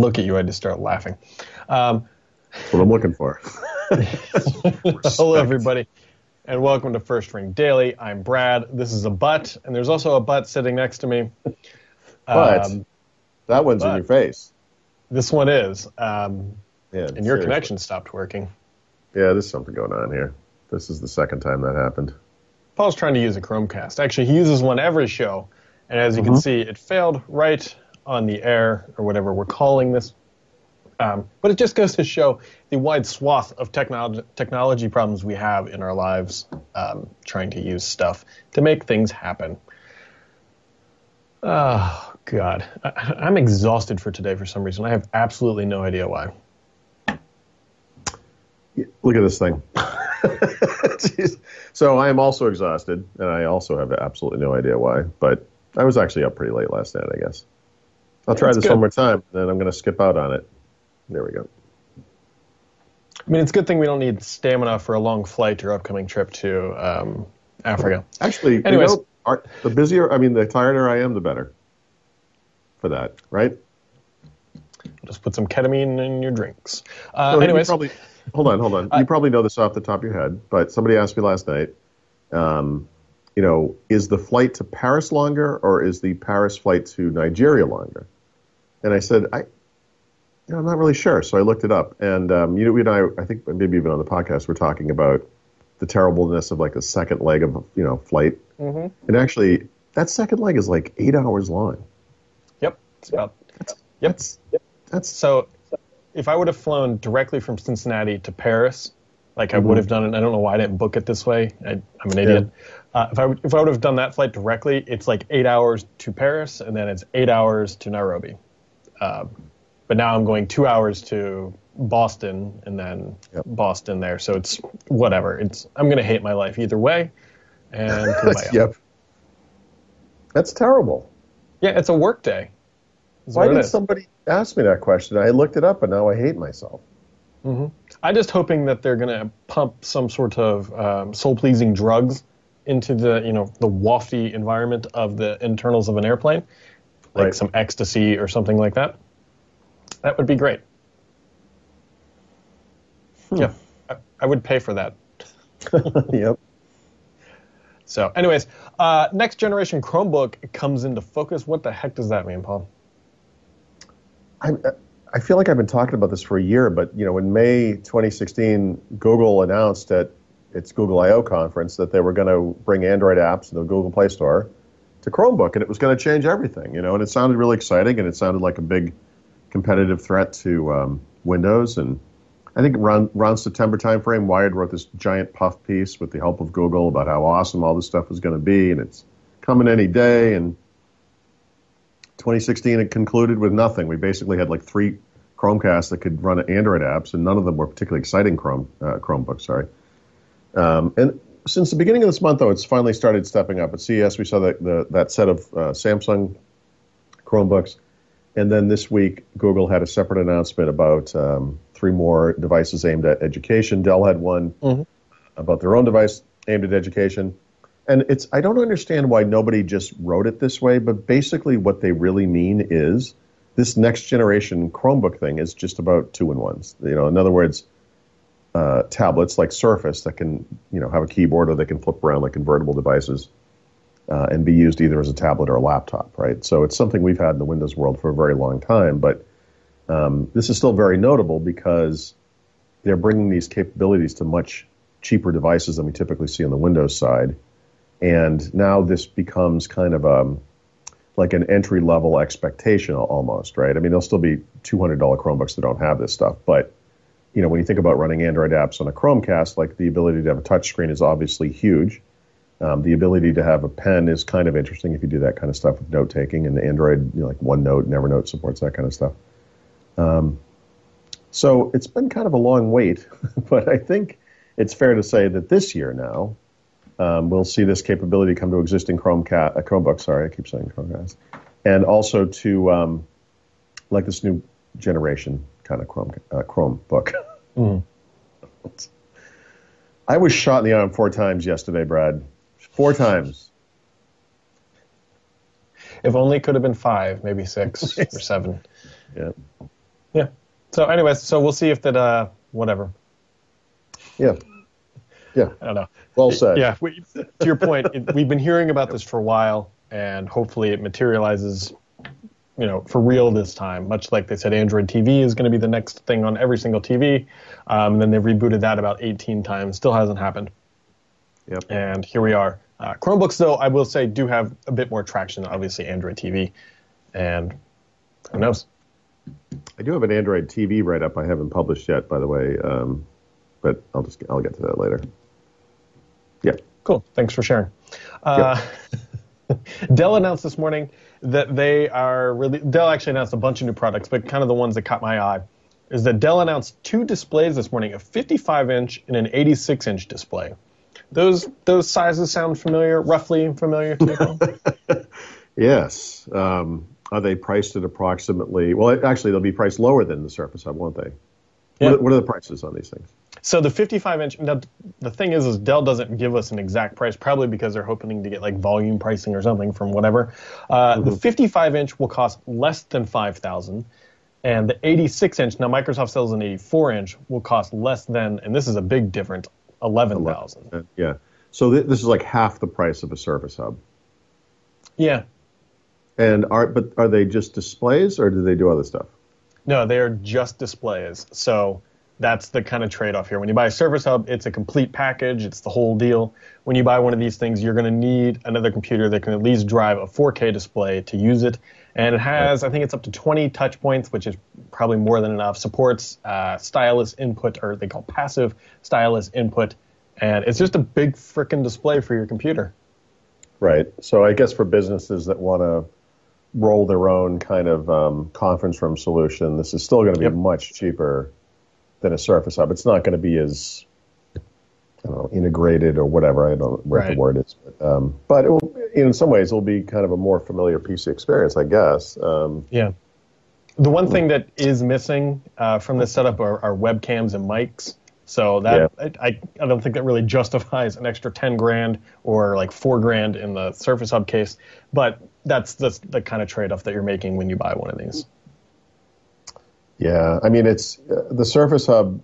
look at you, I just start laughing. Um, That's what I'm looking for. hello, everybody, and welcome to First Ring Daily. I'm Brad. This is a butt, and there's also a butt sitting next to me. But Um, that one's in your face. this one is, um, Yeah, and your seriously. connection stopped working. Yeah, there's something going on here. This is the second time that happened. Paul's trying to use a Chromecast. Actually, he uses one every show, and as you Mm-hmm. can see, it failed right on the air or whatever we're calling this. Um, but it just goes to show the wide swath of technology technology problems we have in our lives, um, trying to use stuff to make things happen. Oh God, I, I'm exhausted for today for some reason. I have absolutely no idea why. Look at this thing. So I am also exhausted, and I also have absolutely no idea why. But I was actually up pretty late last night, I guess. I'll try That's this good. one more time, then I'm going to skip out on it. There we go. I mean, it's a good thing we don't need stamina for a long flight or upcoming trip to um, Africa. Actually, you Anyways. know, are, the busier, I mean, the tireder I am, the better for that, right? Just put some ketamine in your drinks. Uh, So anyways, probably, hold on, hold on. you probably know this off the top of your head, but somebody asked me last night, um, you know, is the flight to Paris longer or is the Paris flight to Nigeria longer? And I said, I, you know, I'm not really sure. So I looked it up, and um, you know, we and I, I think maybe even on the podcast, we're talking about the terribleness of like the second leg of you know flight, mm-hmm. and actually, that second leg is like eight hours long. yep, it's about. Yep. That's that's So, if I would have flown directly from Cincinnati to Paris, like I would have done it, I don't know why I didn't book it this way. I, I'm an idiot. Uh, if I if I would have done that flight directly, it's like eight hours to Paris, and then it's eight hours to Nairobi. Um, but now I'm going two hours to Boston, and then Yep. Boston there. So it's whatever. It's I'm gonna hate my life either way. And yep. That's terrible. yeah, it's a work day. Is Why did somebody ask me that question? I looked it up, and now I hate myself. I'm just hoping that they're going to pump some sort of um, soul-pleasing drugs into the you know the wafty environment of the internals of an airplane, like Right. some ecstasy or something like that. That would be great. Yeah, I, I would pay for that. yep. So, anyways, uh, next generation Chromebook comes into focus. What the heck does that mean, Paul? I, I feel like I've been talking about this for a year, but you know, in May 2016, Google announced at its Google I/O conference that they were going to bring Android apps to the Google Play Store to Chromebook, and it was going to change everything. You know, and it sounded really exciting, and it sounded like a big competitive threat to um, Windows. And I think around, around September timeframe, Wired wrote this giant puff piece with the help of Google about how awesome all this stuff was going to be, and it's coming any day. And 2016 it concluded with nothing. We basically had like three Chromecasts that could run Android apps, and none of them were particularly exciting Chrome uh, Chromebooks. Sorry. Um, and since the beginning of this month, though, it's finally started stepping up. At CES, we saw that the, that set of uh, Samsung Chromebooks, and then this week, Google had a separate announcement about um, three more devices aimed at education. Dell had one about their own device aimed at education. And it's I don't understand why nobody just wrote it this way, but basically what they really mean is this next generation Chromebook thing is just about two in ones. You know, in other words, uh, tablets like Surface that can you know have a keyboard or they can flip around like convertible devices uh, and be used either as a tablet or a laptop, right? So it's something we've had in the Windows world for a very long time, but um, this is still very notable because they're bringing these capabilities to much cheaper devices than we typically see on the Windows side. And now this becomes kind of um, like an entry level expectation almost, right? I mean, there'll still be $200 Chromebooks that don't have this stuff, but you know, when you think about running Android apps on a Chromecast, like the ability to have a touchscreen is obviously huge. Um, the ability to have a pen is kind of interesting if you do that kind of stuff with note taking, and the Android, you know, like OneNote, Evernote supports that kind of stuff. Um, so it's been kind of a long wait, but I think it's fair to say that this year now um, we'll see this capability come to existing Chromecast, uh, Chromebook. Sorry, I keep saying Chromecast, and also to um, like this new generation kind of Chrome uh, Chromebook. I was shot in the arm four times yesterday, Brad. Four times. If only it could have been five, maybe six or seven. Yeah. Yeah. So, anyways, so we'll see if that uh, whatever. Yeah. Yeah. I don't know. Well said. Yeah. We, to your point, it, we've been hearing about this for a while, and hopefully it materializes, you know, for real this time. Much like they said, Android TV is going to be the next thing on every single TV. Um, and then they rebooted that about 18 times. Still hasn't happened. Yep. And here we are. Uh, Chromebooks, though, I will say, do have a bit more traction than obviously Android TV. And who knows? I do have an Android TV write up I haven't published yet, by the way, um, but I'll just I'll get to that later. Yeah. Cool. Thanks for sharing. Uh, yep. Dell announced this morning that they are really. Dell actually announced a bunch of new products, but kind of the ones that caught my eye is that Dell announced two displays this morning: a 55 inch and an 86 inch display. Those those sizes sound familiar, roughly familiar to you. yes. Um, are they priced at approximately? Well, actually, they'll be priced lower than the Surface Hub, won't they? What, what are the prices on these things? So the 55 inch. Now the thing is, is Dell doesn't give us an exact price, probably because they're hoping to get like volume pricing or something from whatever. Uh, mm-hmm. The 55 inch will cost less than 5,000, and the 86 inch. Now Microsoft sells an 84 inch will cost less than, and this is a big difference, 11,000. Yeah. So th- this is like half the price of a Surface Hub. Yeah. And are but are they just displays or do they do other stuff? No, they are just displays. So that's the kind of trade-off here. When you buy a Surface Hub, it's a complete package. It's the whole deal. When you buy one of these things, you're going to need another computer that can at least drive a 4K display to use it. And it has, I think it's up to 20 touch points, which is probably more than enough. Supports uh, stylus input, or they call passive stylus input. And it's just a big freaking display for your computer. Right. So I guess for businesses that want to roll their own kind of um, conference room solution, this is still going to be yep. much cheaper than a Surface Hub. It's not going to be as I don't know, integrated or whatever. I don't know what right. the word is, but, um, but it will, in some ways, it will be kind of a more familiar PC experience, I guess. Um, yeah. The one thing that is missing uh, from this setup are, are, webcams and mics. So that yeah. I, I don't think that really justifies an extra ten grand or like four grand in the Surface Hub case. But that's the, the kind of trade off that you're making when you buy one of these. Yeah, I mean, it's uh, the Surface Hub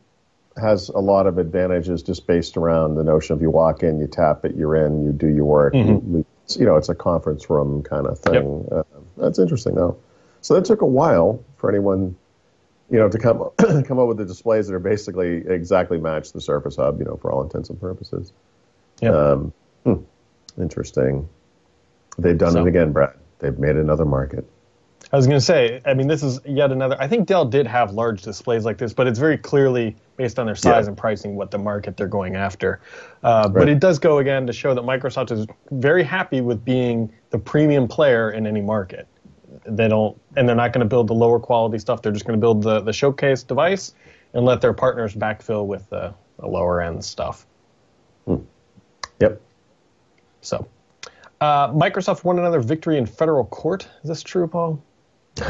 has a lot of advantages just based around the notion of you walk in, you tap it, you're in, you do your work. Mm-hmm. You, you, know, it's a conference room kind of thing. Yep. Uh, that's interesting, though. So that took a while for anyone, you know, to come come up with the displays that are basically exactly match the Surface Hub, you know, for all intents and purposes. Yeah. Um, hmm, interesting. They've done so, it again, Brad. They've made another market. I was going to say, I mean, this is yet another. I think Dell did have large displays like this, but it's very clearly based on their size yeah. and pricing what the market they're going after. Uh, right. But it does go again to show that Microsoft is very happy with being the premium player in any market. They don't, and they're not going to build the lower quality stuff. They're just going to build the, the showcase device and let their partners backfill with the, the lower end stuff. Hmm. Yep. So, uh, Microsoft won another victory in federal court. Is this true, Paul?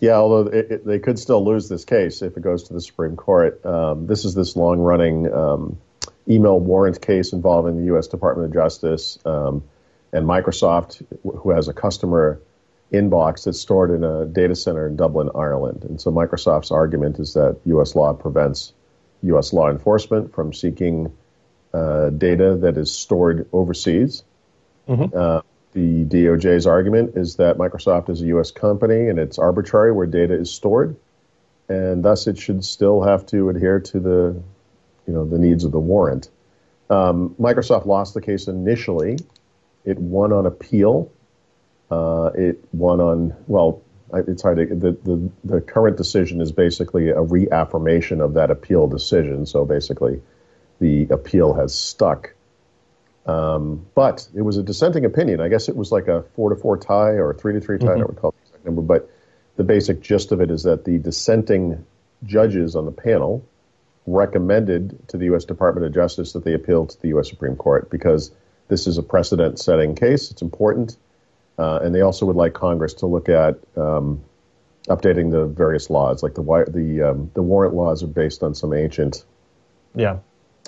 yeah, although it, it, they could still lose this case if it goes to the Supreme Court. Um, this is this long running um, email warrant case involving the U.S. Department of Justice um, and Microsoft, who has a customer inbox that's stored in a data center in Dublin, Ireland. And so Microsoft's argument is that U.S. law prevents U.S. law enforcement from seeking uh, data that is stored overseas. Mm-hmm. Uh, the DOJ's argument is that Microsoft is a U.S. company and it's arbitrary where data is stored, and thus it should still have to adhere to the, you know, the needs of the warrant. Um, Microsoft lost the case initially. It won on appeal. Uh, it won on well. It's hard to the, the the current decision is basically a reaffirmation of that appeal decision. So basically, the appeal has stuck. Um, but it was a dissenting opinion. I guess it was like a four to four tie or a three to three tie. Mm-hmm. I don't recall the exact number, but the basic gist of it is that the dissenting judges on the panel recommended to the U.S. Department of Justice that they appeal to the U.S. Supreme Court because this is a precedent-setting case. It's important, uh, and they also would like Congress to look at um, updating the various laws. Like the the um, the warrant laws are based on some ancient yeah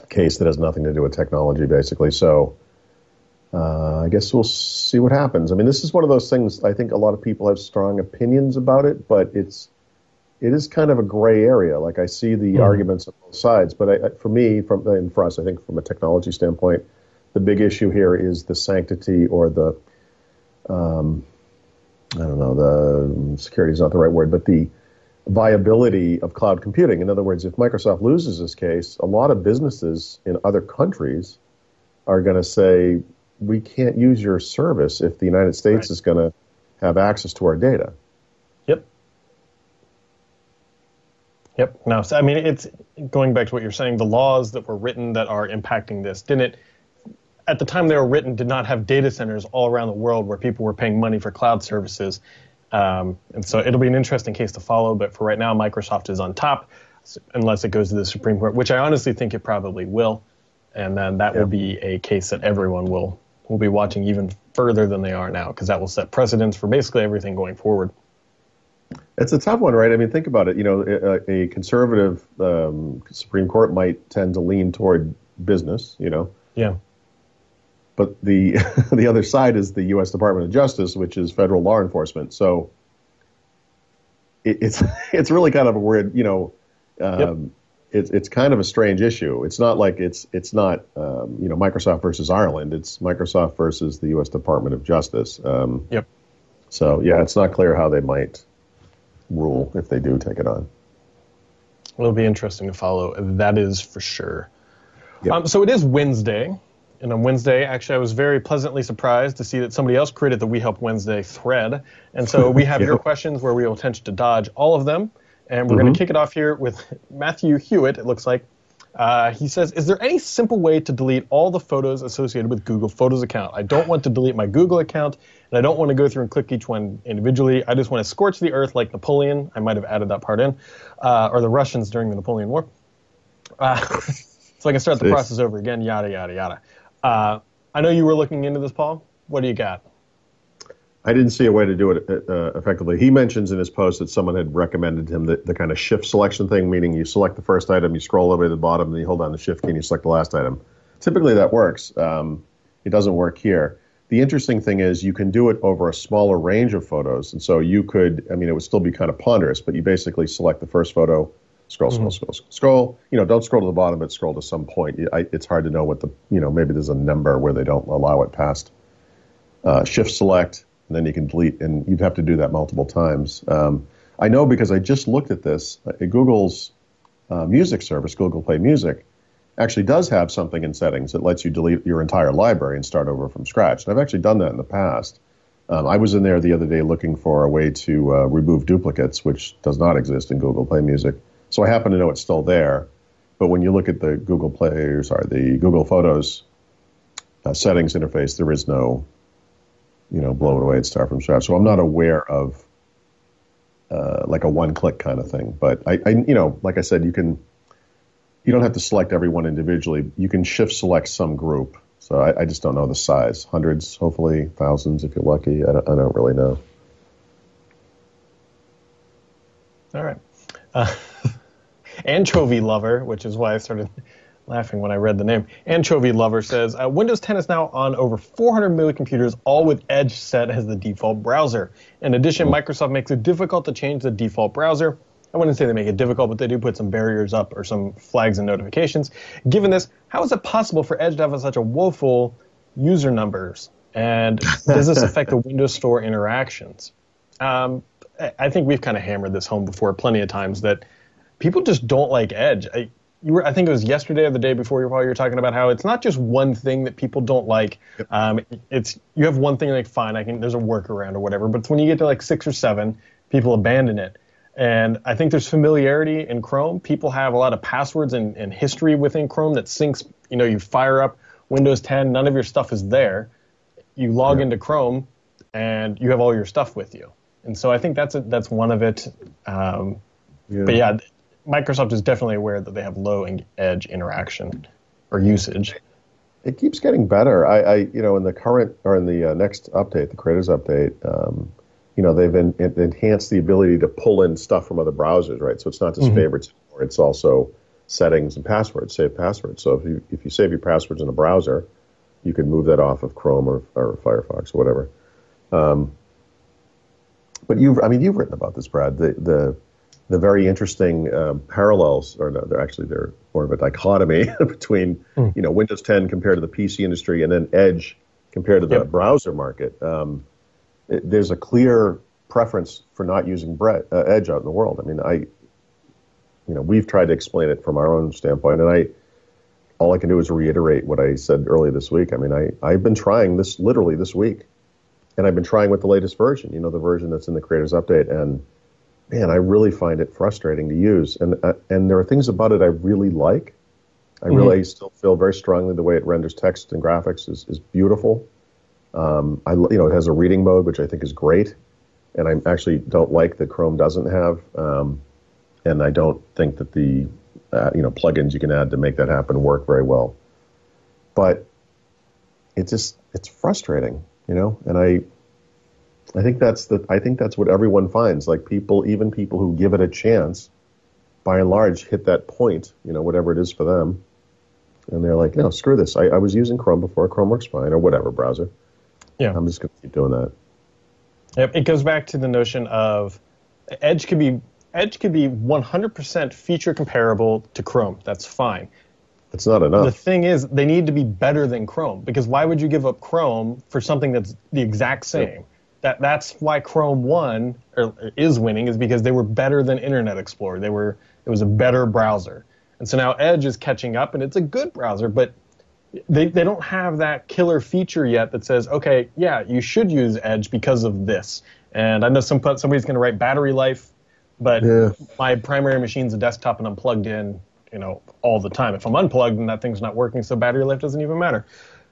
case that has nothing to do with technology, basically. So uh, I guess we'll see what happens. I mean, this is one of those things. I think a lot of people have strong opinions about it, but it's it is kind of a gray area. Like I see the mm. arguments on both sides, but I, for me, from and for us, I think from a technology standpoint, the big issue here is the sanctity or the, um, I don't know, the security is not the right word, but the viability of cloud computing. In other words, if Microsoft loses this case, a lot of businesses in other countries are going to say, we can't use your service if the United States right. is going to have access to our data. Yep. Yep. Now, so, I mean, it's going back to what you're saying. The laws that were written that are impacting this didn't, at the time they were written, did not have data centers all around the world where people were paying money for cloud services. Um, and so it'll be an interesting case to follow. But for right now, Microsoft is on top, unless it goes to the Supreme Court, which I honestly think it probably will. And then that will be a case that everyone will will be watching even further than they are now, because that will set precedents for basically everything going forward. It's a tough one, right? I mean, think about it. You know, a, a conservative um, Supreme Court might tend to lean toward business. You know. Yeah. But the the other side is the U.S. Department of Justice, which is federal law enforcement. So it, it's it's really kind of a weird, you know. Um, yep it's it's kind of a strange issue. It's not like it's it's not um, you know Microsoft versus Ireland. It's Microsoft versus the U.S. Department of Justice. Um, yep. So yeah, it's not clear how they might rule if they do take it on. It'll be interesting to follow. That is for sure. Yep. Um, so it is Wednesday, and on Wednesday, actually, I was very pleasantly surprised to see that somebody else created the We Help Wednesday thread. And so we have yep. your questions where we will attempt to dodge all of them. And we're mm-hmm. going to kick it off here with Matthew Hewitt, it looks like. Uh, he says, Is there any simple way to delete all the photos associated with Google Photos account? I don't want to delete my Google account, and I don't want to go through and click each one individually. I just want to scorch the earth like Napoleon. I might have added that part in, uh, or the Russians during the Napoleon War. Uh, so I can start the process over again, yada, yada, yada. Uh, I know you were looking into this, Paul. What do you got? I didn't see a way to do it uh, effectively. He mentions in his post that someone had recommended him the, the kind of shift selection thing, meaning you select the first item, you scroll way to the bottom, then you hold down the shift key and you select the last item. Typically that works. Um, it doesn't work here. The interesting thing is you can do it over a smaller range of photos. And so you could, I mean, it would still be kind of ponderous, but you basically select the first photo, scroll, scroll, mm-hmm. scroll, scroll. You know, don't scroll to the bottom, but scroll to some point. I, it's hard to know what the, you know, maybe there's a number where they don't allow it past. Uh, shift select and then you can delete, and you'd have to do that multiple times. Um, I know because I just looked at this. Uh, Google's uh, music service, Google Play Music, actually does have something in settings that lets you delete your entire library and start over from scratch. And I've actually done that in the past. Um, I was in there the other day looking for a way to uh, remove duplicates, which does not exist in Google Play Music. So I happen to know it's still there. But when you look at the Google Play, sorry, the Google Photos uh, settings interface, there is no you know, blow it away and start from scratch. So I'm not aware of uh, like a one-click kind of thing. But I, I, you know, like I said, you can you don't have to select everyone individually. You can shift select some group. So I, I just don't know the size. Hundreds, hopefully thousands if you're lucky. I don't, I don't really know. All right. Uh, anchovy lover, which is why I started laughing when I read the name. Anchovy Lover says uh, Windows 10 is now on over 400 million computers, all with Edge set as the default browser. In addition, Microsoft makes it difficult to change the default browser. I wouldn't say they make it difficult, but they do put some barriers up or some flags and notifications. Given this, how is it possible for Edge to have such a woeful user numbers? And does this affect the Windows Store interactions? Um, I think we've kind of hammered this home before plenty of times that people just don't like Edge. I, you were, I think it was yesterday or the day before you were talking about how it's not just one thing that people don't like. Um, it's you have one thing like fine, I can there's a workaround or whatever, but when you get to like six or seven, people abandon it. And I think there's familiarity in Chrome. People have a lot of passwords and, and history within Chrome that syncs. You know, you fire up Windows 10, none of your stuff is there. You log yep. into Chrome, and you have all your stuff with you. And so I think that's a, that's one of it. Um, yeah. But yeah, Microsoft is definitely aware that they have low edge interaction or usage. It keeps getting better. I, I you know, in the current or in the uh, next update, the creators update, um, you know, they've enhanced the ability to pull in stuff from other browsers, right? So it's not just mm-hmm. favorites anymore; it's also settings and passwords, save passwords. So if you if you save your passwords in a browser, you can move that off of Chrome or, or Firefox or whatever. Um, but you've, I mean, you've written about this, Brad. The the the very interesting uh, parallels, or no, they're actually they're more of a dichotomy between mm. you know Windows 10 compared to the PC industry, and then Edge compared to the yep. browser market. Um, it, there's a clear preference for not using Bre- uh, Edge out in the world. I mean, I, you know, we've tried to explain it from our own standpoint, and I, all I can do is reiterate what I said earlier this week. I mean, I I've been trying this literally this week, and I've been trying with the latest version. You know, the version that's in the Creators Update, and man, I really find it frustrating to use. And uh, and there are things about it I really like. I mm-hmm. really still feel very strongly the way it renders text and graphics is, is beautiful. Um, I you know it has a reading mode which I think is great, and I actually don't like that Chrome doesn't have. Um, and I don't think that the uh, you know plugins you can add to make that happen work very well. But it just it's frustrating, you know, and I I think that's the I think that's what everyone finds. Like people, even people who give it a chance, by and large, hit that point. You know, whatever it is for them, and they're like, no, screw this. I, I was using Chrome before. Chrome works fine, or whatever browser. Yeah, I'm just going to keep doing that. Yep, it goes back to the notion of Edge could be Edge could be 100% feature comparable to Chrome. That's fine. It's not enough. The thing is, they need to be better than Chrome because why would you give up Chrome for something that's the exact same? That that's why Chrome won or is winning is because they were better than Internet Explorer. They were it was a better browser, and so now Edge is catching up, and it's a good browser, but they they don't have that killer feature yet that says, okay, yeah, you should use Edge because of this. And I know some somebody's going to write battery life, but yeah. my primary machine's a desktop, and I'm plugged in, you know, all the time. If I'm unplugged and that thing's not working, so battery life doesn't even matter.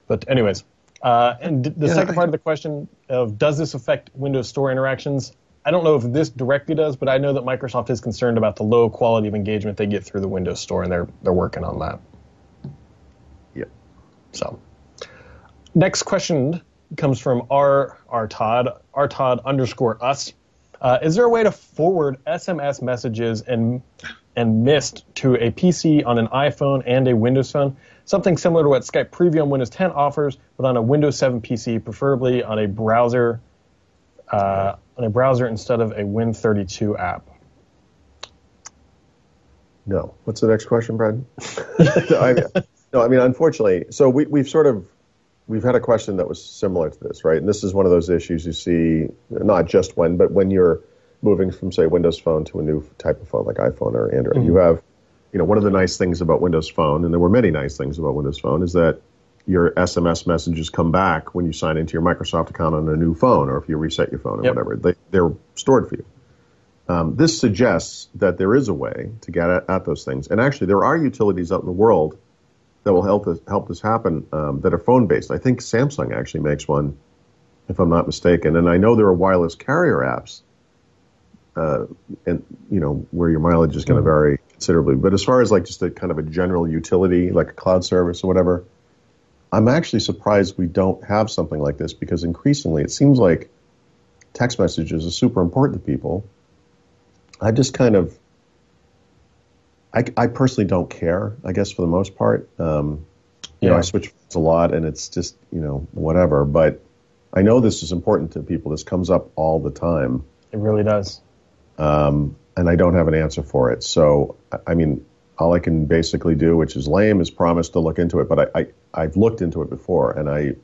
But anyways, uh, and the yeah, second part of the question of does this affect Windows Store interactions? I don't know if this directly does, but I know that Microsoft is concerned about the low quality of engagement they get through the Windows Store, and they're they're working on that. Yeah. So, next question comes from R R Todd R Todd underscore us. Uh, is there a way to forward SMS messages and and mist to a PC on an iPhone and a Windows phone? Something similar to what Skype Preview on Windows 10 offers, but on a Windows 7 PC, preferably on a browser uh, on a browser instead of a Win32 app. No. What's the next question, Brad? I, no, I mean, unfortunately, so we, we've sort of we've had a question that was similar to this, right? And this is one of those issues you see not just when, but when you're moving from say Windows Phone to a new type of phone like iPhone or Android, mm-hmm. you have you know, one of the nice things about Windows Phone, and there were many nice things about Windows Phone, is that your SMS messages come back when you sign into your Microsoft account on a new phone, or if you reset your phone or yep. whatever. They, they're stored for you. Um, this suggests that there is a way to get at, at, those things, and actually, there are utilities out in the world that will help this, help this happen um, that are phone based. I think Samsung actually makes one, if I'm not mistaken, and I know there are wireless carrier apps, uh, and you know where your mileage is going to mm. vary considerably. But as far as like just a kind of a general utility, like a cloud service or whatever, I'm actually surprised we don't have something like this because increasingly it seems like text messages are super important to people. I just kind of, I, I personally don't care, I guess, for the most part. Um, you yeah. know, I switch phones a lot and it's just, you know, whatever. But I know this is important to people. This comes up all the time. It really does. Um, and I don't have an answer for it. So, I mean, all I can basically do, which is lame, is promise to look into it. But I, I have looked into it before, and I,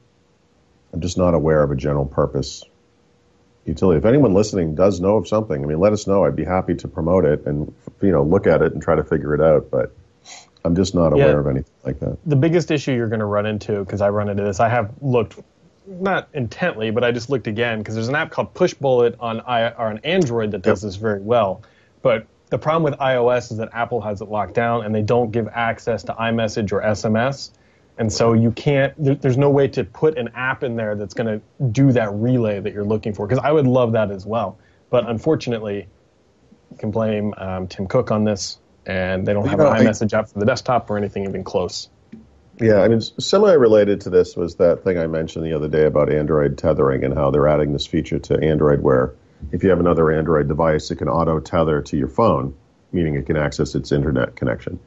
I'm just not aware of a general purpose utility. If anyone listening does know of something, I mean, let us know. I'd be happy to promote it and you know look at it and try to figure it out. But I'm just not aware yeah, of anything like that. The biggest issue you're going to run into, because I run into this, I have looked not intently, but I just looked again because there's an app called Pushbullet on I, or on Android that does yep. this very well. But the problem with iOS is that Apple has it locked down and they don't give access to iMessage or SMS. And so you can't, there, there's no way to put an app in there that's going to do that relay that you're looking for. Because I would love that as well. But unfortunately, you can blame um, Tim Cook on this, and they don't have an iMessage app for the desktop or anything even close. Yeah, I mean, semi related to this was that thing I mentioned the other day about Android tethering and how they're adding this feature to Android where if you have another Android device, it can auto tether to your phone, meaning it can access its internet connection.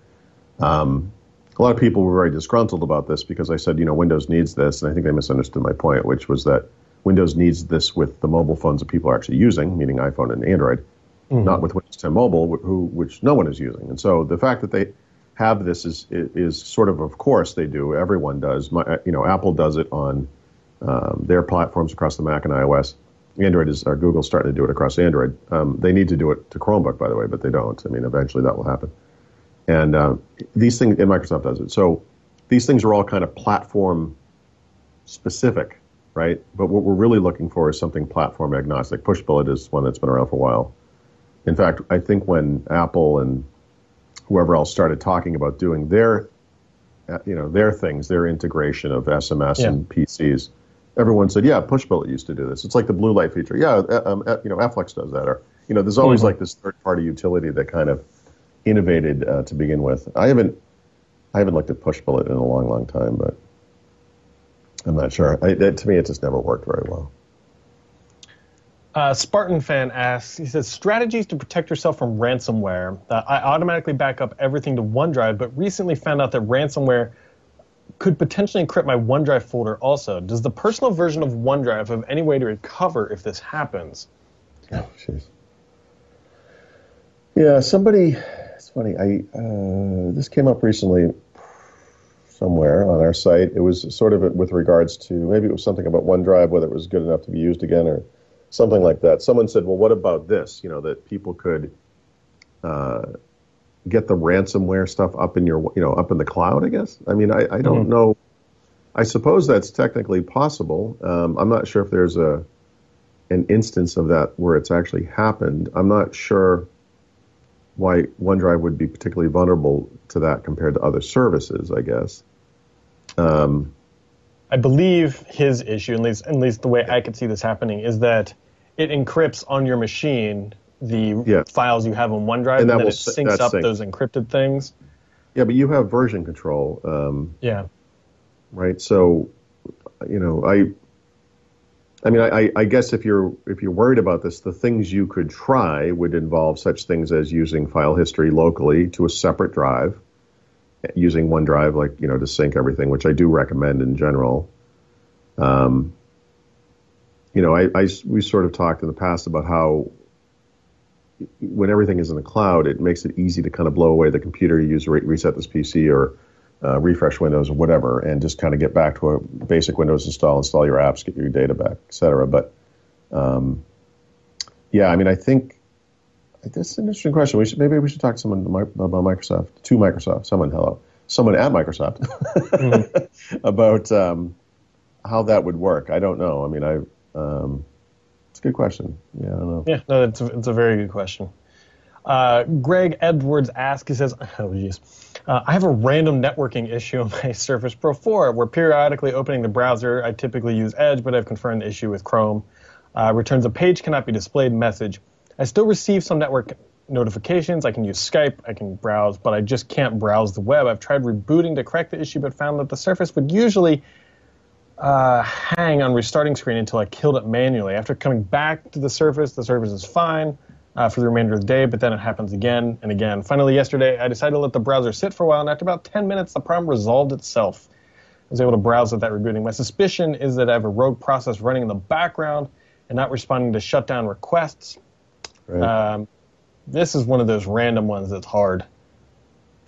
Um, a lot of people were very disgruntled about this because I said, you know, Windows needs this, and I think they misunderstood my point, which was that Windows needs this with the mobile phones that people are actually using, meaning iPhone and Android. mm-hmm. not with Windows 10 Mobile, who, which no one is using. And so the fact that they have this is is sort of, of course, they do. Everyone does. My, you know, Apple does it on um, their platforms across the Mac and iOS. Android is, or Google's starting to do it across Android. Um, they need to do it to Chromebook, by the way, but they don't. I mean, eventually that will happen. And uh, these things, and Microsoft does it. So these things are all kind of platform specific, right? But what we're really looking for is something platform agnostic. Pushbullet is one that's been around for a while. In fact, I think when Apple and whoever else started talking about doing their, uh, you know, their things, their integration of SMS yeah. and PCs, everyone said, "Yeah, Pushbullet used to do this." It's like the blue light feature. Yeah, uh, um, uh, you know, f.lux does that, or you know, there's always mm-hmm. like this third-party utility that kind of innovated uh, to begin with. I haven't, I haven't looked at Pushbullet in a long, long time, but I'm not sure. I, it, to me, it just never worked very well. Uh, Spartan fan asks, he says, strategies to protect yourself from ransomware. Uh, I automatically back up everything to OneDrive, but recently found out that ransomware could potentially encrypt my OneDrive folder also. Does the personal version of OneDrive have any way to recover if this happens? Oh, jeez. Yeah, somebody, it's funny, I, uh, this came up recently somewhere on our site. It was sort of with regards to maybe it was something about OneDrive, whether it was good enough to be used again or something like that. Someone said, "Well, what about this? You know, that people could uh, get the ransomware stuff up in your, you know, up in the cloud." I guess. I mean, I, I don't mm-hmm. know. I suppose that's technically possible. Um, I'm not sure if there's a an instance of that where it's actually happened. I'm not sure why OneDrive would be particularly vulnerable to that compared to other services, I guess. Um, I believe his issue, at least, at least the way I could see this happening, is that it encrypts on your machine the yeah. files you have on OneDrive, and, and then it syncs up sync. those encrypted things. Yeah, but you have version control. Um, yeah. Right. So, you know, I I mean, I, I, guess if you're if you're worried about this, the things you could try would involve such things as using file history locally to a separate drive, using OneDrive, like you know, to sync everything, which I do recommend in general. Um, you know, I, I we sort of talked in the past about how when everything is in the cloud, it makes it easy to kind of blow away the computer you use re- reset this PC or uh, refresh Windows or whatever, and just kind of get back to a basic Windows install, install your apps, get your data back, etc. But um, yeah, I mean, I think that's an interesting question. We should maybe we should talk to someone about Microsoft, to Microsoft, someone hello, someone at Microsoft mm-hmm. about um, how that would work. I don't know. I mean, I um, it's a good question. Yeah, I don't know. Yeah, no, it's a, it's a very good question. Uh, Greg Edwards asks, he says, oh, geez. Uh, I have a random networking issue on my Surface Pro 4 where periodically opening the browser, I typically use Edge, but I've confirmed the issue with Chrome. Uh, returns a page cannot be displayed message. I still receive some network notifications. I can use Skype, I can browse, but I just can't browse the web. I've tried rebooting to correct the issue, but found that the Surface would usually uh, hang on restarting screen until I killed it manually. After coming back to the Surface, the Surface is fine uh, for the remainder of the day, but then it happens again and again. Finally, yesterday, I decided to let the browser sit for a while, and after about 10 minutes, the problem resolved itself. I was able to browse without rebooting. My suspicion is that I have a rogue process running in the background and not responding to shutdown requests. Right. Um, this is one of those random ones that's hard.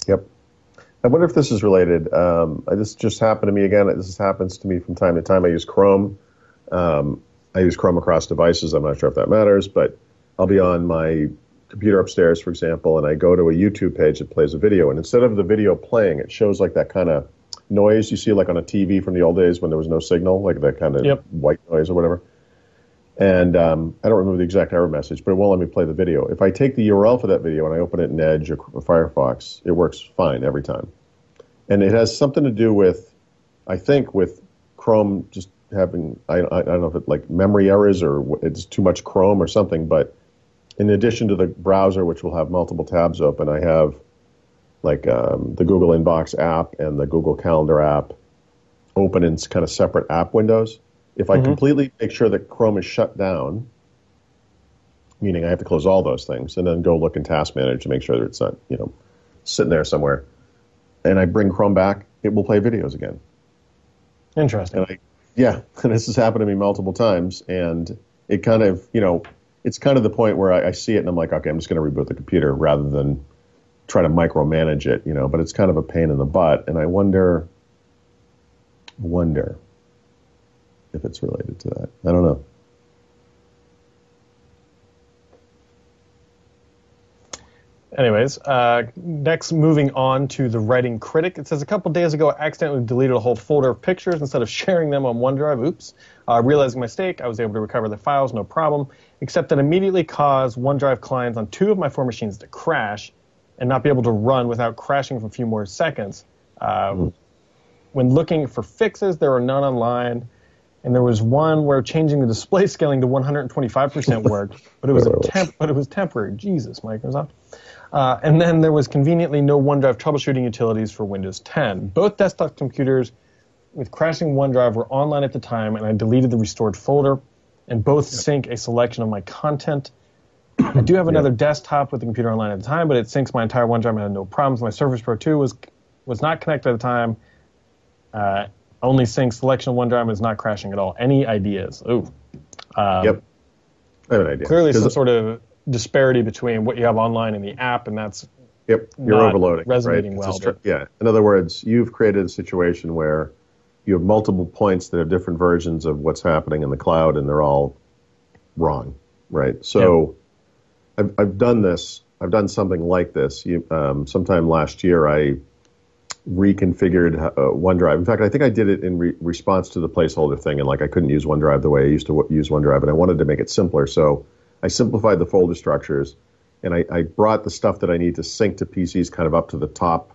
Yep. I wonder if this is related. Um, this just happened to me again. This happens to me from time to time. I use Chrome. Um, I use Chrome across devices. I'm not sure if that matters, but I'll be on my computer upstairs, for example, and I go to a YouTube page that plays a video, and instead of the video playing, it shows like that kind of noise you see like on a TV from the old days when there was no signal, like that kind of yep. white noise or whatever. And um, I don't remember the exact error message, but it won't let me play the video. If I take the URL for that video and I open it in Edge or Firefox, it works fine every time. And it has something to do with, I think, with Chrome just having I, I don't know if it's like memory errors or it's too much Chrome or something, but in addition to the browser, which will have multiple tabs open, I have like um, the Google Inbox app and the Google Calendar app open in kind of separate app windows. If I mm-hmm. completely make sure that Chrome is shut down, meaning I have to close all those things, and then go look in Task Manager to make sure that it's not, you know, sitting there somewhere, and I bring Chrome back, it will play videos again. Interesting. I, yeah, this has happened to me multiple times, and it kind of, you know, it's kind of the point where I, I see it and I'm like, okay, I'm just going to reboot the computer rather than try to micromanage it, you know. But it's kind of a pain in the butt, and I wonder, wonder if it's related to that. I don't know. Anyways, uh, next, moving on to the writing critic. It says a couple days ago, I accidentally deleted a whole folder of pictures instead of sharing them on OneDrive. Oops. Uh, realizing my mistake, I was able to recover the files, no problem, except that immediately caused OneDrive clients on two of my four machines to crash and not be able to run without crashing for a few more seconds. Uh, mm. When looking for fixes, there are none online. And there was one where changing the display scaling to 125% worked, but it was a temp, but it was temporary. Jesus, Microsoft. Uh, and then there was conveniently no OneDrive troubleshooting utilities for Windows 10. Both desktop computers with crashing OneDrive were online at the time, and I deleted the restored folder, and both sync a selection of my content. I do have another desktop with the computer online at the time, but it syncs my entire OneDrive and I had no problems. My Surface Pro 2 was was not connected at the time. Uh, only syncs selection of OneDrive is not crashing at all. Any ideas? Ooh. Um, yep. I have an idea. Clearly, some sort of disparity between what you have online and the app, and that's yep, you're overloading. Resonating right? well. yeah. In other words, you've created a situation where you have multiple points that have different versions of what's happening in the cloud, and they're all wrong, right? So, yep. I've I've done this. I've done something like this. You, um, sometime last year, I reconfigured uh, OneDrive. In fact, I think I did it in re- response to the placeholder thing, and like I couldn't use OneDrive the way I used to w- use OneDrive, and I wanted to make it simpler. So I simplified the folder structures, and I, I, brought the stuff that I need to sync to PCs kind of up to the top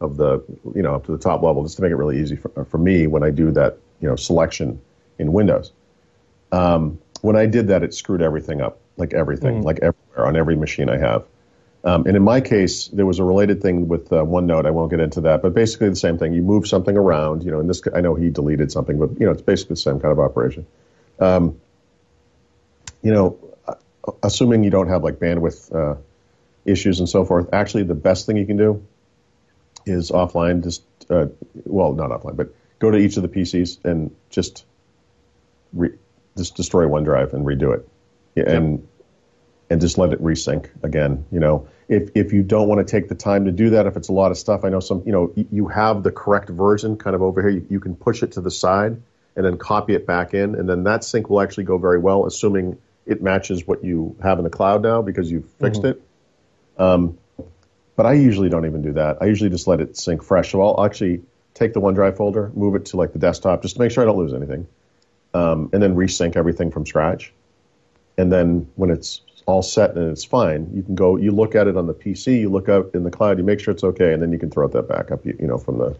of the, you know, up to the top level, just to make it really easy for, for me when I do that, you know, selection in Windows. Um, when I did that, it screwed everything up, like everything, mm. like everywhere on every machine I have. Um, and in my case, there was a related thing with uh, OneNote. I won't get into that, but basically the same thing. You move something around. You know, in this, I know he deleted something, but you know, it's basically the same kind of operation. Um, you know, assuming you don't have like bandwidth uh, issues and so forth, actually the best thing you can do is offline. Just uh, well, not offline, but go to each of the PCs and just re- just destroy OneDrive and redo it, and yep. And just let it resync again. You know, if if you don't want to take the time to do that, if it's a lot of stuff, I know some. You know, you have the correct version kind of over here. You, you can push it to the side and then copy it back in, and then that sync will actually go very well, assuming it matches what you have in the cloud now because you've fixed mm-hmm. it. Um, but I usually don't even do that. I usually just let it sync fresh. So I'll actually take the OneDrive folder, move it to like the desktop, just to make sure I don't lose anything, um, and then resync everything from scratch. And then when it's all set and it's fine, you can go. You look at it on the PC, you look out in the cloud, you make sure it's okay, and then you can throw that back up. You, you know, from the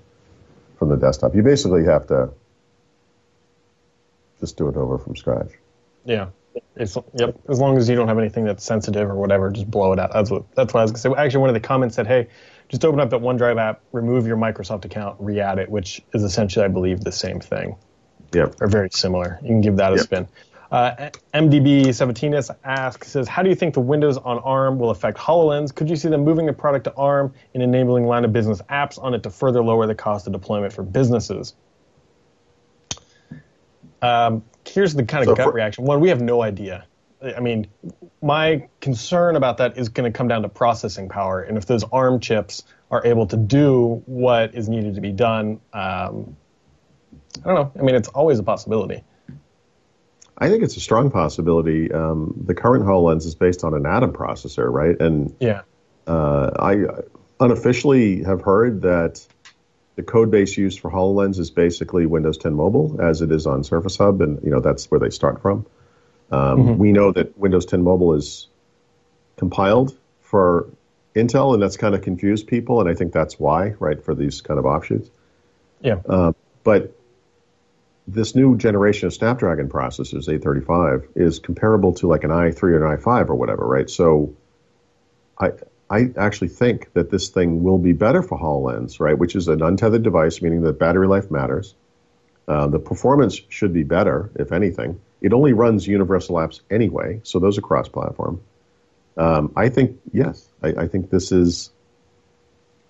from the desktop. You basically have to just do it over from scratch. Yeah. It's, yep. As long as you don't have anything that's sensitive or whatever, just blow it out. That's what that's what I was gonna say. Actually, one of the comments said, "Hey, just open up that OneDrive app, remove your Microsoft account, re-add it," which is essentially, I believe, the same thing. Yep. Or very similar. You can give that a yep. spin. Uh, MDB17s asks, says, how do you think the Windows on ARM will affect HoloLens? Could you see them moving the product to ARM and enabling line of business apps on it to further lower the cost of deployment for businesses? Um, here's the kind of so gut for, reaction. One, we have no idea. I mean, my concern about that is going to come down to processing power, and if those ARM chips are able to do what is needed to be done, um, I don't know. I mean, it's always a possibility. I think it's a strong possibility. Um, the current HoloLens is based on an Atom processor, right? And yeah, uh, I unofficially have heard that the code base used for HoloLens is basically Windows 10 Mobile, as it is on Surface Hub, and you know that's where they start from. Um, mm-hmm. We know that Windows 10 Mobile is compiled for Intel, and that's kind of confused people, and I think that's why, right, for these kind of offshoots. Yeah. Uh, but this new generation of Snapdragon processors, 835, is comparable to like an i3 or an i5 or whatever, right? So I I actually think that this thing will be better for HoloLens, right? Which is an untethered device, meaning that battery life matters. Uh, the performance should be better, if anything. It only runs universal apps anyway, so those are cross-platform. Um, I think yes, I, I, think this is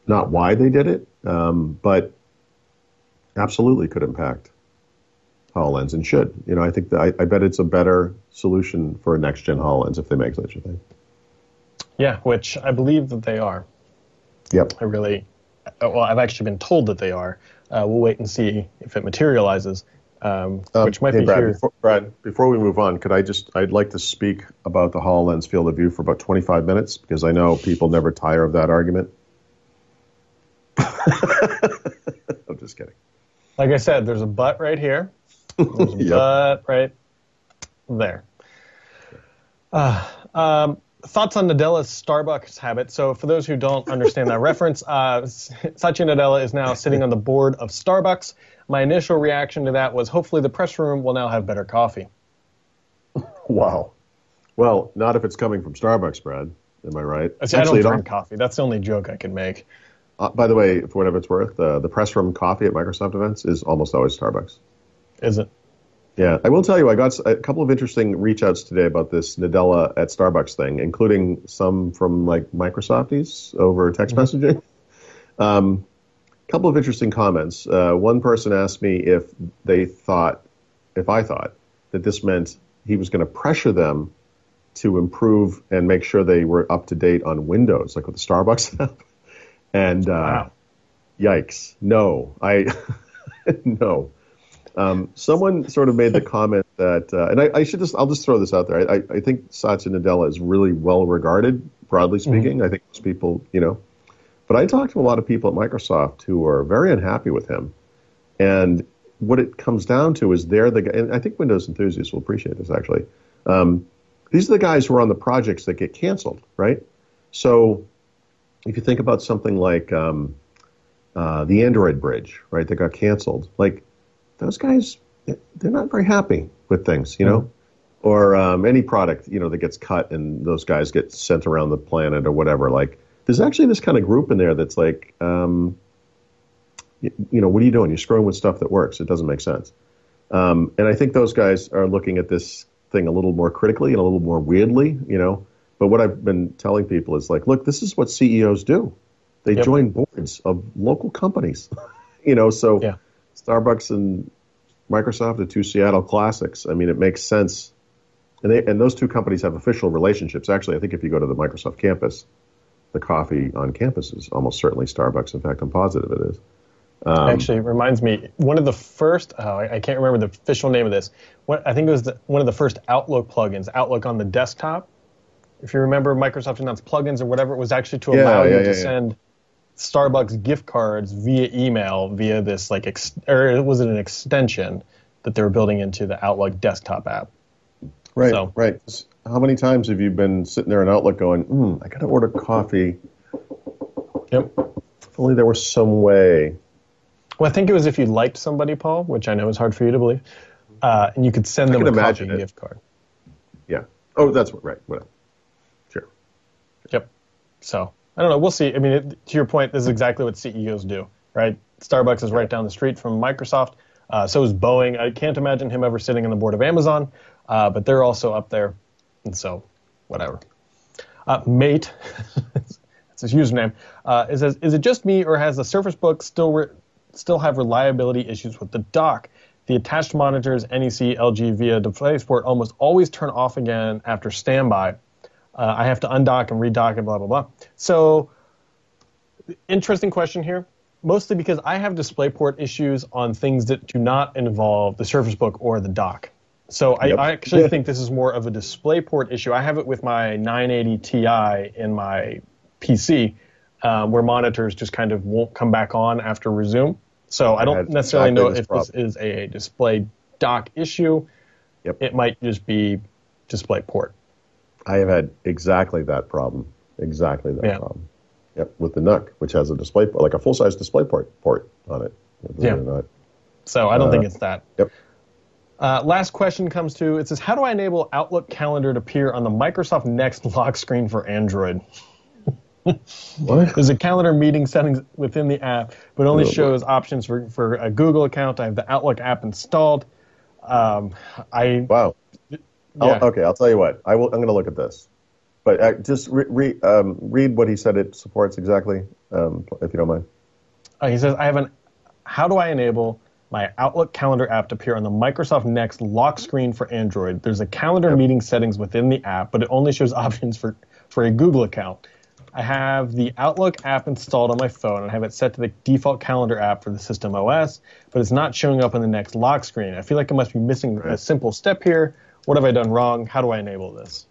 not why they did it, um, but absolutely could impact HoloLens and should. You know, I think that I, I bet it's a better solution for a next gen HoloLens if they make such a thing. Yeah, which I believe that they are. Yep. I really, well, I've actually been told that they are. Uh, we'll wait and see if it materializes, um, um, which might hey, be Brad, here. Before, Brad, before we move on, could I just, I'd like to speak about the HoloLens field of view for about 25 minutes because I know people never tire of that argument. I'm just kidding. Like I said, there's a butt right here. Yep. butt right there. Uh, um, thoughts on Nadella's Starbucks habit. So, for those who don't understand that reference, uh, Satya Nadella is now sitting on the board of Starbucks. My initial reaction to that was hopefully the press room will now have better coffee. Wow. Well, not if it's coming from Starbucks, Brad. Am I right? See, I don't drink coffee. That's the only joke I can make. Uh, by the way, for whatever it's worth, uh, the press room coffee at Microsoft events is almost always Starbucks. Is it? Yeah, I will tell you, I got a couple of interesting reach outs today about this Nadella at Starbucks thing, including some from like Microsofties over text messaging. Um, a couple of interesting comments. Uh, one person asked me if they thought, if I thought that this meant he was going to pressure them to improve and make sure they were up to date on Windows, like with the Starbucks app. And uh, Wow. yikes, no, I no. Um, someone sort of made the comment that, uh, and I, I should just, I'll just throw this out there. I, I- I think Satya Nadella is really well regarded, broadly speaking. I think most people, you know, but I talked to a lot of people at Microsoft who are very unhappy with him. And what it comes down to is they're the, guy- and I think Windows enthusiasts will appreciate this actually. Um, these are the guys who are on the projects that get canceled, right? So if you think about something like um, uh, the Android bridge, right, that got canceled, like those guys, they're not very happy with things, you know? Or um, any product, you know, that gets cut and those guys get sent around the planet or whatever. Like, there's actually this kind of group in there that's like, um, you, you know, what are you doing? You're screwing with stuff that works. It doesn't make sense. Um, and I think those guys are looking at this thing a little more critically and a little more weirdly, you know. But what I've been telling people is like, look, this is what CEOs do. They Yep. join boards of local companies, you know. So Yeah. Starbucks and Microsoft are two Seattle classics. I mean, it makes sense. And they and those two companies have official relationships. Actually, I think if you go to the Microsoft campus, the coffee on campus is almost certainly Starbucks. In fact, I'm positive it is. Um, Actually, it reminds me, one of the first, oh, I, I can't remember the official name of this. What, I think it was the, one of the first Outlook plugins, Outlook on the desktop. If you remember, Microsoft announced plugins or whatever, it was actually to Yeah, allow yeah, you yeah, to yeah. send Starbucks gift cards via email via this, like, ex, or was it an extension that they were building into the Outlook desktop app? Right, So- right. How many times have you been sitting there in Outlook going, mm, I got to order coffee. Yep. If only there was some way. Well, I think it was if you liked somebody, Paul, which I know is hard for you to believe, uh, and you could send them a coffee it. gift card. Yeah. Oh, that's what, right. Whatever. Sure. Yep. So I don't know. We'll see. I mean, it, to your point, this is exactly what CEOs do, right? Starbucks is right down the street from Microsoft. Uh, so is Boeing. I can't imagine him ever sitting on the board of Amazon, uh, but they're also up there, and so whatever. Uh, mate, that's his username. Uh, it says, "Is it just me, or has the Surface Book still re- still have reliability issues with the dock? The attached monitors, NEC, LG via DisplayPort, almost always turn off again after standby. Uh, I have to undock and redock and blah blah blah. So, interesting question here. Mostly because I have DisplayPort issues on things that do not involve the Surface Book or the dock. So I, Yep. I actually think this is more of a DisplayPort issue. I have it with my 980 Ti in my PC, um, where monitors just kind of won't come back on after resume. So I don't necessarily exactly know this if this is a display dock issue. Yep. It might just be DisplayPort. I have had exactly that problem. Exactly that Yeah. problem. Yep. With the NUC, which has a display, like a full size display port, port on it. Yeah. So I don't think Uh, it's that. Yep. Uh, last question comes to it says, How do I enable Outlook Calendar to appear on the Microsoft Next lock screen for Android? What? There's a calendar meeting settings within the app, but only Oh, shows options for, for a Google account. I have the Outlook app installed. Um, I Wow. Yeah. I'll, okay, I'll tell you what. I will. I'm going to look at this, but uh, just re, re, um, read what he said it supports exactly, um, if you don't mind. Uh, he says, I have an, how do I enable my Outlook calendar app to appear on the Microsoft Next lock screen for Android. There's a calendar yep. meeting settings within the app, but it only shows options for, for a Google account. I have the Outlook app installed on my phone and I have it set to the default calendar app for the system OS, but it's not showing up on the Next lock screen. I feel like I must be missing right. a simple step here. What have I done wrong? How do I enable this?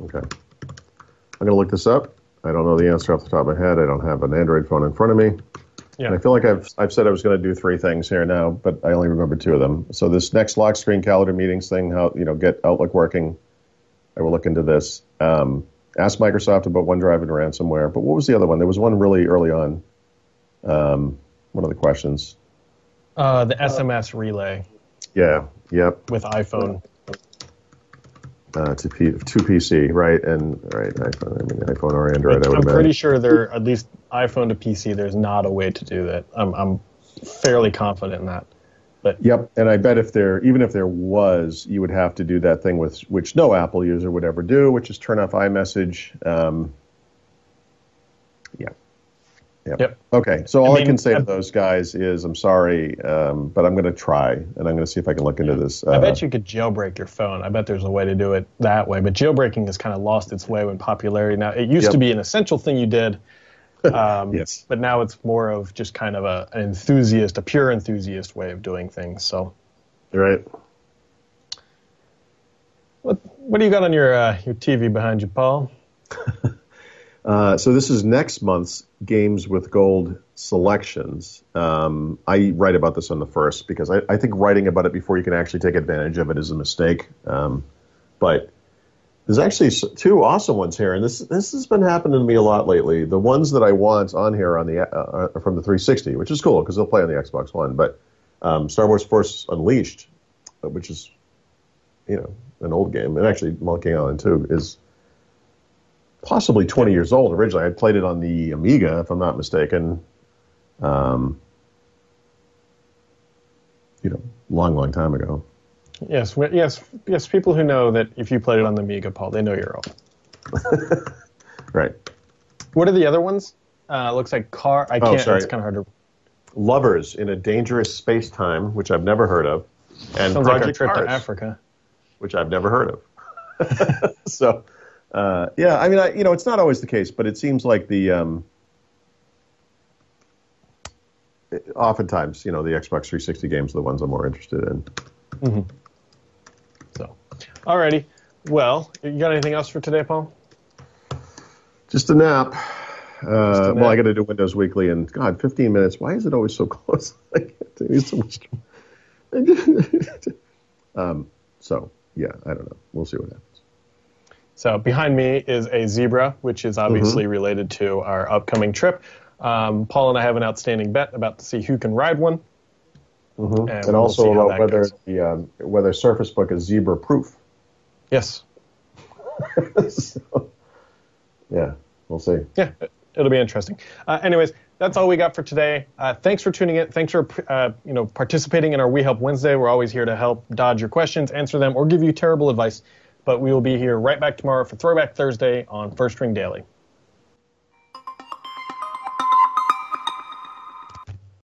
Okay. I'm going to look this up. I don't know the answer off the top of my head. I don't have an Android phone in front of me. Yeah. And I feel like I've I've said I was going to do three things here now, but I only remember two of them. So this next lock screen calendar meetings thing, how you know get Outlook working, I will look into this. Um, ask Microsoft about OneDrive and ransomware. But what was the other one? There was one really early on. Um, one of the questions. Uh, the SMS relay. Yeah. Yep. With iPhone uh, to P- to PC, right? And right, iPhone. I mean, iPhone or Android. I am pretty sure there, at least iPhone to PC, there's not a way to do that. I'm, I'm fairly confident in that. But yep, and I bet if there, even if there was, you would have to do that thing with which no Apple user would ever do, which is turn off iMessage. Um, yeah. Yep. yep. Okay. So all I, mean, I can say to those guys is, I'm sorry, um, but I'm going to try, and I'm going to see if I can look into this. Uh, I bet you could jailbreak your phone. I bet there's a way to do it that way. But jailbreaking has kind of lost its way in popularity now. It used yep. to be an essential thing you did. Um, yes. But now it's more of just kind of a, an enthusiast, a pure enthusiast way of doing things. So. Right. What What do you got on your uh, your TV behind you, Paul? Uh, so this is next month's Games with Gold selections. Um, I write about this on the first because I, I, think writing about it before you can actually take advantage of it is a mistake. Um, but there's actually two awesome ones here, and this this has been happening to me a lot lately. The ones that I want on here on the uh, uh from the 360, which is cool because they'll play on the Xbox One. But um, Star Wars Force Unleashed, which is you know an old game, and actually Monkey Island 2 is possibly 20 years old originally. I played it on the Amiga, if I'm not mistaken. Um, you know, long, long time ago. Yes, yes, yes. People who know that if you played it on the Amiga, Paul, they know you're old. right. What are the other ones? Uh, looks like car. I oh, can't. Oh. It's kind of hard to. Lovers in a dangerous space time, which I've never heard of, and Sounds Project like a trip Cars, to Africa, which I've never heard of. so uh, yeah, I mean, I, you know, it's not always the case, but it seems like the um, oftentimes, you know, the Xbox 360 games are the ones I'm more interested in. Mm-hmm. So, alrighty. Well, you got anything else for today, Paul? Just a nap. Uh, well, I got to do Windows Weekly, and God, 15 minutes. Why is it always so close? I can't do so much. um, so, yeah, I don't know. We'll see what happens. So behind me is a zebra, which is obviously mm-hmm. related to our upcoming trip. Um, Paul and I have an outstanding bet about to see who can ride one, mm-hmm. and, and we'll also about whether the um, whether Surface Book is zebra proof. Yes. so, yeah, we'll see. Yeah, it'll be interesting. Uh, anyways, that's all we got for today. Uh, thanks for tuning in. Thanks for uh, you know participating in our We Help Wednesday. We're always here to help dodge your questions, answer them, or give you terrible advice. But we will be here right back tomorrow for Throwback Thursday on First Ring Daily.